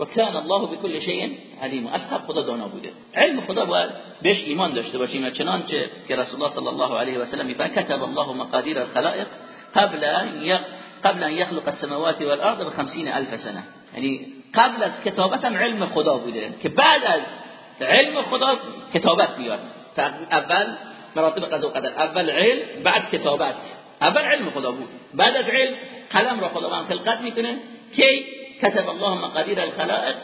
و کان الله بكل شيء علیم. قبل خدا دانا بوده. علم خدا باید بهش ایمان داشته باشیم چنانچه که رسول الله صلی الله علیه و سلم میفرماید كتب الله مقادیر الخلائق قبل ان قبل ان يخلق السماوات والارض ب 50000 سنه. یعنی قبل از کتابت هم علم خدا بوده. که بعد از علم خدا کتابت بیاد. اول مراتب قضا و قدر. اول علم بعد کتابت. اول علم خدا بود. بعد از علم قلم را خداوند خلقت می‌کنه. که كتب الله مقادیر الخلائق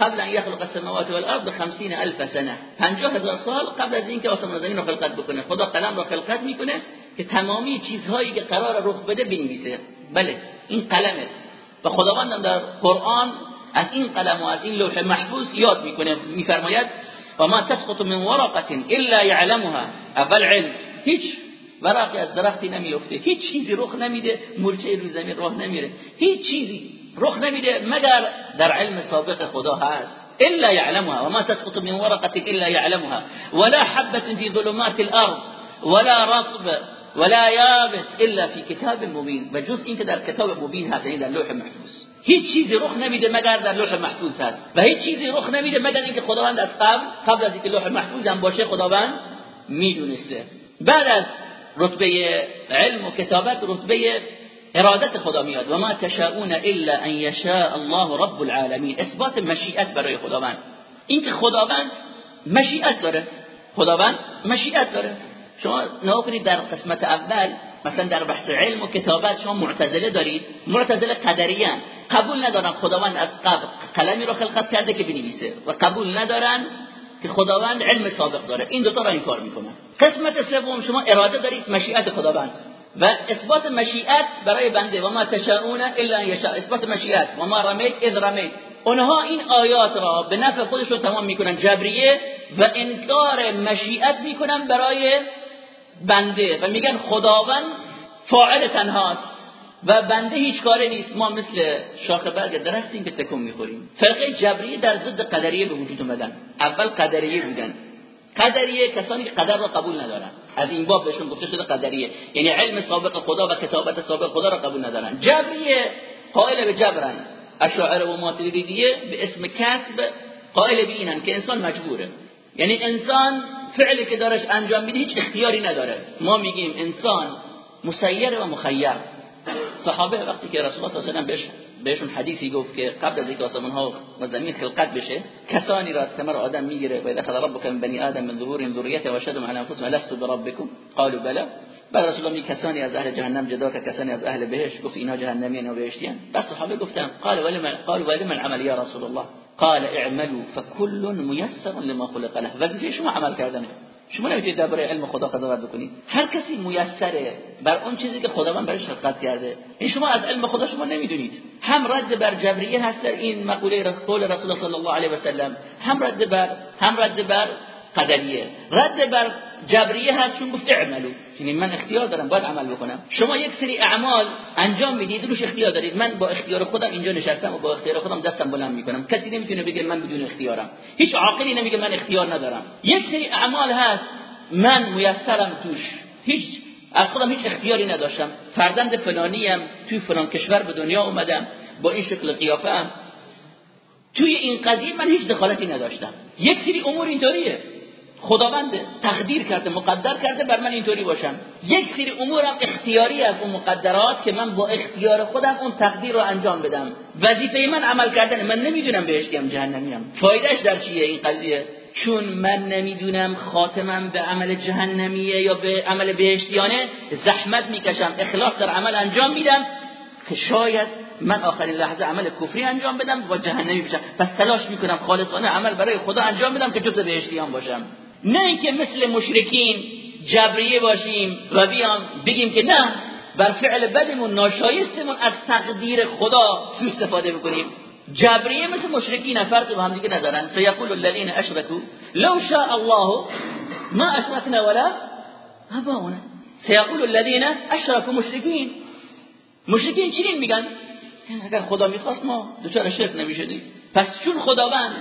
قبل ان يخلق السماوات والارض 50 الف سنه 50 هزار سال قبل از اینکه آسمان و زمین رو خلقت بکنه. خدا قلم را خلقت می‌کنه که تمامی چیزهایی که قرار رخ بده بنویسه. بله این قلمه. و خداوند در قرآن از این قلم و از این لوح محفوظ یاد می‌کنه میفرماید و ما تسقط من ورقه الا يعلمها. اول علم. هیچ ورقی از درختی نمیفته هیچ چیزی رخ نمیده مورچه روی زمین راه نمیره. هیچ چیزی. رخ نمیده مگر در علم سابق خدا هست؟ الا يعلمها وما تسقط من ورقه الا يعلمها ولا حبه في ظلمات الارض ولا رطب ولا یابس الا فی کتاب مبین. و جز اینکه در کتاب مبین هست یعنی در لوح محفوظ. هیچ چیزی رخ نمیده مگر در لوح محفوظ هست. و هیچ چیزی رخ نمیده مگر اینکه خداوند از قبل قبل از اینکه لوح محفوظ هم باشه خداوند می‌دونسته. بعد از رتبه علم و کتابت رتبه ارادت خدا میاد. و ما تشاؤون الا ان یشاء الله رب العالمین. اثبات مشیت برای خداوند. اینکه خداوند مشیت داره. خداوند مشیت داره. شما نگاه در قسمت اول مثلا در بحث علم و کتابت شما معتزله دارید. معتزله قدریان. قبول ندارن خداوند از قبل قلمی رو خلقت کرده که بنویسه. و قبول ندارن که خداوند علم سابق داره. این دوتا را انکار می‌کنن قسمت سوم شما اراده دارید مشیت خداوند. و اثبات مشیت برای بنده. و ما تشاؤون الا یشاء. اثبات مشیت و ما رمیت اذ رمیت اونها این آیات را به نفع خودشون تمام می‌کنن. جبریه و انکار مشیت می‌کنن برای بنده و میگن خداوند فاعل تنهاست و بنده هیچ کاری نیست. ما مثل شاخ برگ درختیم که تکون می‌خوریم. فرقه جبریه در ضد قدریه به وجود اومدن. اول قدریه بودن. قدریه کسانی که قدر را قبول ندارن. از این باب بهشون گفته شده قدریه. یعنی علم سابق خدا و کتابت سابق خدا را قبول ندارن. جبریه قائل به جبرن. اشاعره و ماتریدیه به اسم کسب قائل به اینن که انسان مجبوره. یعنی انسان فعلی که دارش انجام میده هیچ اختیاری نداره. ما میگیم انسان مسیر و مخیر. صحابه وقتی که رسول الله صلی الله علیه و بهشون حدیثی گفت که قبل از اینکه آسمان ها و زمین خلقت بشه کسانی را از آدم میگیره و دخل ربک من بنی آدم من ظهورهم ذریته و شهدهم علی أنفسهم لست بربکم قالوا بلا بعد رسول الله کسانی أز أهل جهنم جدا که کسانی أز أهل بهشت گفت اینا جهنمی و بهشتیان بس صحابه گفتن قال ولی من قال ولی من یا رسول الله؟ قال اعملوا فكل ميسر لما خلق له. وظیفه شما عمل کردنه شما نمی‌تونید درباره علم خدا قضاوت بکنید. هر کسی میسره بر اون چیزی که خداوند برش خلق کرده. این شما از علم خدا شما نمی‌دونید. هم رد بر جبریه هست در این مقوله قول رسول الله صلی الله علیه و سلم. هم رد بر هم رد بر قدریه. رد بر جبریه هست چون گفت اعملو یعنی من اختیار دارم باید عمل بکنم. شما یک سری اعمال انجام می‌دید روش اختیار دارید. من با اختیار خودم اینجا نشستم و با اختیار خودم دستم بلند می‌کنم. کسی نمی‌تونه بگه من بدون اختیارم. هیچ عاقلی نمیگه من اختیار ندارم. یک سری اعمال هست من میسرم توش. هیچ از خودم هیچ اختیاری نداشتم. فرزند فلانیم توی فلان کشور به دنیا اومدم با این شکل قیافه توی این قضیه من هیچ دخالتی نداشتم. یک سری امور اینطوریه. خداوند تقدیر کرده مقدر کرده بر من اینطوری باشم یک سری امورم اختیاری از اون مقدرات که من با اختیار خودم اون تقدیر رو انجام بدم. وظیفه من عمل کردن من نمی‌دونم بهشتیم جهنمیم. فایدهش در چیه این قضیه؟ چون من نمی‌دونم خاتمم به عمل جهنمیه یا به عمل بهشتیانه زحمت می‌کشم اخلاص در عمل انجام میدم که شاید من آخرین لحظه عمل کفری انجام بدم و جهنمی بشم. پس تلاش می‌کنم خالصانه عمل برای خدا انجام بدم که جزء بهشتیان باشم. نه اینکه مثل مشرکین جبریه باشیم و بیام بگیم که نه بر فعل بدمون ناشایستمون از تقدیر خدا سو استفاده بکنیم. جبریه مثل مشرکین فرقی با هم دیگه ندارن. سیقول الذين اشركوا لو شاء الله ما اشركنا ولا اباؤنا سیقول الذين اشركوا مشرکین. مشرکین چی میگن؟ اگر خدا می‌خواست ما دچار شرک نمی‌شدیم. پس چون خداوند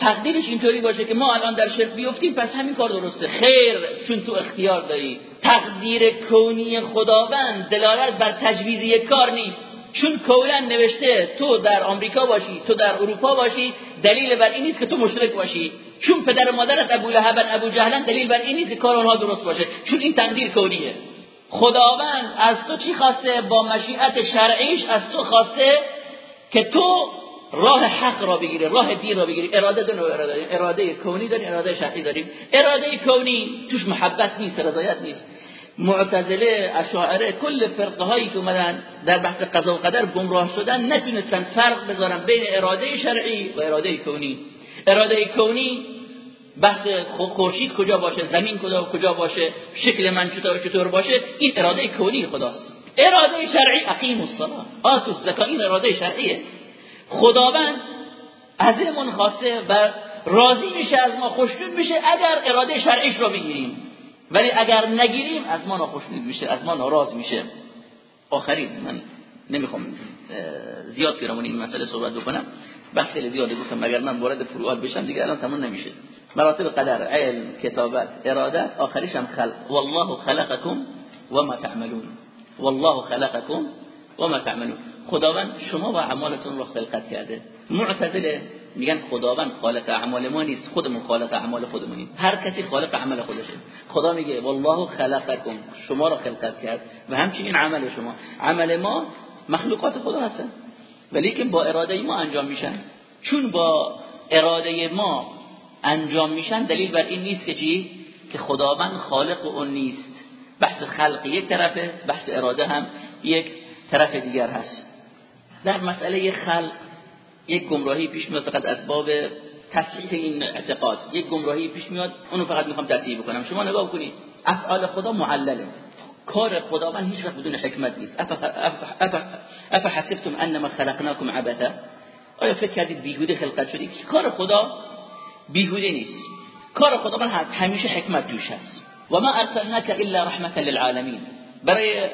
تقدیرش اینطوری باشه که ما الان در شرک بیفتیم پس همین کار درسته. خیر چون تو اختیار داری. تقدیر کونی خداوند دلالت بر تجویزی کار نیست. چون کولا نوشته تو در آمریکا باشی تو در اروپا باشی دلیل بر این نیست که تو مشرک باشی. چون پدر و مادرت ابو لهب ابو جهل دلیل بر این نیست که کار آنها درست باشه. چون این تقدیر کونیه. خداوند از تو چی خواسته؟ با مشیت شرعیش از تو خواسته که تو راه حق را بگیری راه دین را بگیری. اراده دو اراده اراده کونی داریم اراده شرعی داریم. اراده کونی توش محبت نیست رضایت نیست. معتزله اشاعره کل فرقه هایی که اومدن در بحث قضا و قدر گمراه شدن نتونستن فرق بذارن بین اراده شرعی و اراده کونی. اراده کونی بحث خورشید کجا باشه زمین کجا کجا باشه شکل من چطور باشه این اراده کونی خداست. اراده شرعی اقیم الصلاه آتو الزکات این اراده شرعیه. خداوند ازمون خواسته و راضی میشه از ما خوشنود میشه اگر اراده شرعیش رو بگیریم. ولی اگر نگیریم از ما ناخوشنود میشه از ما ناراض میشه. آخرین من نمی‌خوام زیاد پیرامون این مسئله صحبت بکنم. بحث خیلی زیاده گفتم مگر من وارد فروعات بشم؟ دیگه الان تموم نمیشه. مراتب قدر علم کتابت اراده آخریش هم خلق. والله خلقكم وما تعملون. والله خلقكم وما تعملون. خداوند شما و اعمالتون رو خلقت کرده. معتزله میگن خداوند خالق اعمال ما نیست خودمون خالق اعمال خودمونیم. هر کسی خالق عمل خودشه. خدا میگه والله خلقکم. شما رو خلقت کرد. و همچنین عمل شما. عمل ما مخلوقات خدا هستن. ولی که با اراده ما انجام میشن. چون با اراده ما انجام میشن دلیل بر این نیست که چی؟ که خداوند خالق اون نیست. بحث خلق یک طرفه بحث اراده هم یک طرف دیگر هست. در مسئله خلق یک گمراهی پیش میاد فقط از باب تصحیح این اعتقاد. یک گمراهی پیش میاد اونو فقط می‌خوام تصحیح بکنم. شما نگاه کنید افعال خدا معلله. کار خدا من هیچ وقت بدون حکمت نیست. اف حسبتم انما خلقناكم عبثا؟ آیا فکر کردید بیهوده خلقت شدید کار خدا بیهوده نیست. کار خدا من همیشه حکمت توش هست و ما ارسلناك الا رحمه للعالمین. برای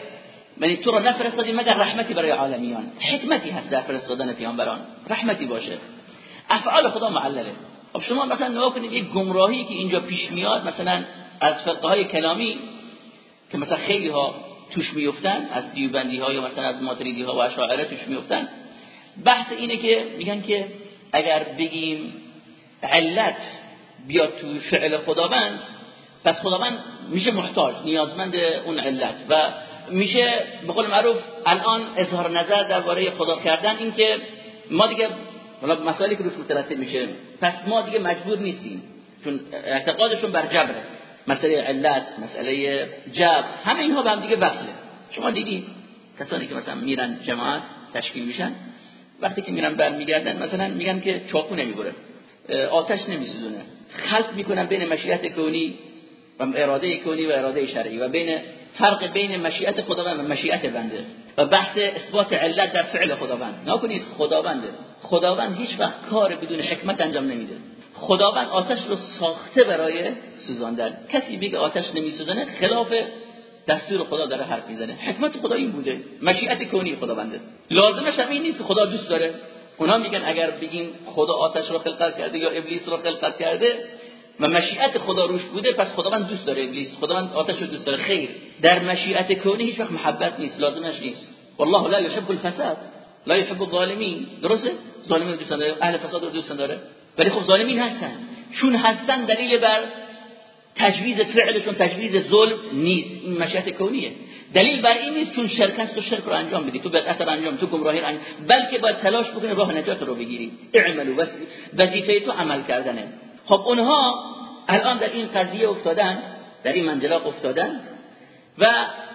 یعنی تو رو نفرستادی مگر رحمتی برای عالمیان؟ حکمتی هست در فرستادن پیامبران. رحمتی باشه. افعال خدا معلله. خب شما مثلا نگاه کنید یک گمراهی که اینجا پیش میاد مثلا از فرقه های کلامی که مثلا خیلی ها توش میفتن از دیوبندی ها یا مثلا از ماتریدی ها و اشاعره توش میفتن بحث اینه که میگن که اگر بگیم علت بیاد تو فعل خداوند پس خداوند میشه محتاج نیازمند اون علت. و میشه به قول معروف الان اظهار نظر درباره خدا کردن این که ما دیگه مسائلی که روش مترتب میشه پس ما دیگه مجبور نیستیم چون اعتقادشون بر جبره. مسئله علت مسئله جب همه اینها به هم دیگه وصله. شما دیدید کسانی که مثلا میرن جماعت تشکیل میشن وقتی که میرن برمیگردن مثلا میگن که چاقو نمی‌بره آتش نمیسوزونه. خلط می‌کنن بین مشیت کونی و اراده کونی و اراده شرعی و بین فرق بین مشیت خداوند و مشیت بنده و بحث اثبات علت در فعل خداوند. نکنید خداونده خداوند هیچ وقت کار بدون حکمت انجام نمیده. خداوند آتش رو ساخته برای سوزاندن. کسی بگه آتش نمیسوزنه خلاف دستور خدا داره حرف می‌زنه. حکمت خدا این بوده. مشیت کونی خداونده لازمش هم این نیست که خدا دوست داره. اونا میگن اگر بگیم خدا آتش رو خلقت کرده یا ابلیس رو خلقت کرده و مشیت خدا روش بوده پس خداوند دوست داره ابلیس خداوند آتش رو دوست داره. خیر. در مشیت کونی هیچ وقت محبت نیست لازمش نیست. والله لا يحب الفساد لا يحب الظالمین. درسته؟ ظالمین رو دوست داره؟ اهل فساد رو دوست داره؟ ولی خب ظالمین هستن. چون هستن دلیل بر تجویز فعلشون تجویز ظلم نیست. این مشیت کونیه. دلیل بر این نیست چون شرک تو شرک رو انجام بدی تو بدعت رو انجام تو گمراهی رو انجام. بلکه باید تلاش بکنی راه نجات رو بگیری. اعملوا وظیفه تو عمل کردنه. خب اونها الان در این قضیه افتادن در این منجلاق افتادن و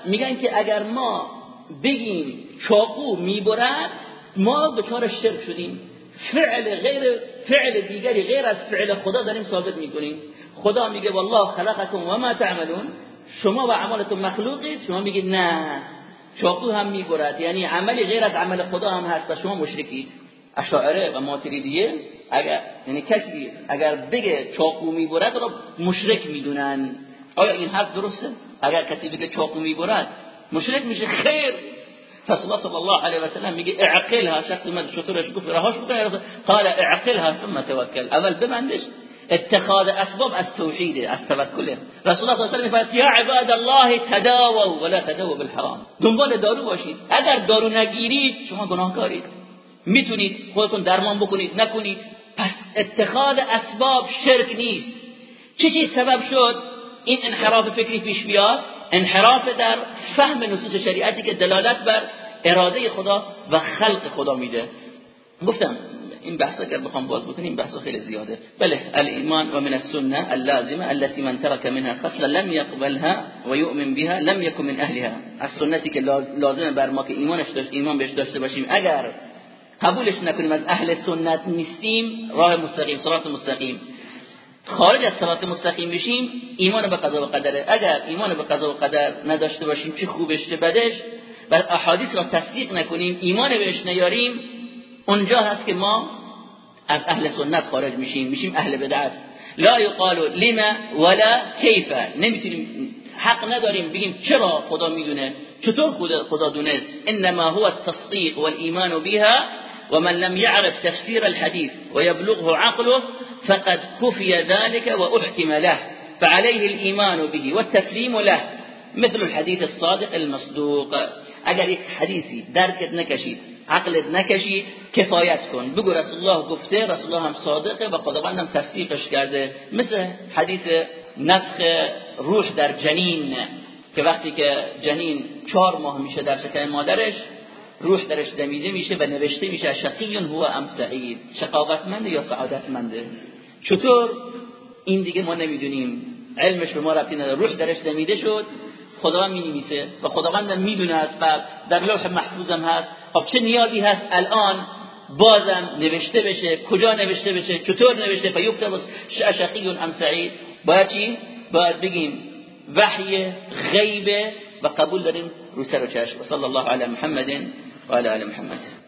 میگن که اگر ما بگیم چاقو می‌برد ما دچار شرک شدیم. فعل غیر فعل دیگری غیر از فعل خدا داریم ثابت می‌کنیم. خدا میگه والله خلقکم و ما تعملون. شما و عملتون مخلوقید شما میگید نه چاقو هم می‌برد. یعنی عملی غیر از عمل خدا هم هست و شما مشرکید. اشاعره و ماتریدیه اگر یعنی کسی اگر بگه چاقو می‌برد رو مشرک می‌دونن. آیا این حرف درسته؟ اگر کسی بگه چاقو می‌برد مشرک میشه خیر. الله صلی الله علیه و سلم میگه اعقلها شخص من شطورش گفت رهاش بکنه قال اعقلها ثم توکل. اول ببندش. اتخاذ اسباب از توحید از توکل. رسول الله صلی الله علیه و یا عباد الله تداووا ولا تداووا بالحرام. دنبال دارو باشید. اگر دارو نگیرید شما گناهکارید. می‌تونید خودتون درمان بکنید نکنید. پس اتخاذ اسباب شرک نیست. چه چیز سبب شد؟ این انحراف فکری پیش بیاد انحراف در فهم نصوص شریعتی که دلالت بر اراده خدا و خلق خدا میده. گفتم این بحث اگر بخوام باز بکنیم بحث خیلی زیاده. بله الایمان و من السنه اللازمه التي من ترك منها خصله لم يقبلها و يؤمن بها لم يكن من اهلها. از که لازمه بر ما که ایمانش داشت ایمان بهش داشته باشیم. اگر قبولش نکنیم از اهل سنت نیستیم راه مستقیم صراط مستقیم. خارج از صراط مستقیم بشیم ایمان به قضا و قدره. اگر ایمان به قضا و قدر نداشته باشیم چه خوبش چه بدش؟ و احادیث را تصدیق نکنیم ایمان بهش نیاریم اونجا هست که ما از اهل سنت خارج میشیم میشیم اهل بدعت. لا یقال لما ولا کیف. نمی‌تونیم حق نداریم بگیم چرا خدا می‌دونه. چطور خدا خدا دونست؟ انما هو التصديق والايمان بها ومن لم يعرف تفسير الحديث ويبلغه عقله فقد كفي ذلك وأحكم له فعليه الإيمان به والتسليم له مثل الحديث الصادق المصدوق. اگر یک حدیثی درکت نکشید عقلت کن بگو رسول الله گفته رسول الله هم صادقه و خداوند هم تصدیقش کرده. مثل حدیث نفخ روح در جنین که وقتی که جنین چهار ماه میشه در شکم مادرش روح درش دمیده میشه و نوشته میشه شقی هو ام سعید. شقاوتمنده یا سعادتمنده؟ چطور؟ این دیگه ما نمی‌دونیم. علمش به ما ربطی نداره. روح درش دمیده شد. خدا می نویسه و خداوند می‌دونه از قبل. در لوح محفوظم هست. خب چه نیازی هست الان بازم نوشته بشه؟ کجا نوشته بشه؟ چطور نوشته؟ فیکتب شقی ام سعید. باید چی؟ باید بگیم وحی غیبه و قبول داریم رو سر و چشم. و صلی الله علی محمد. و علی محمد.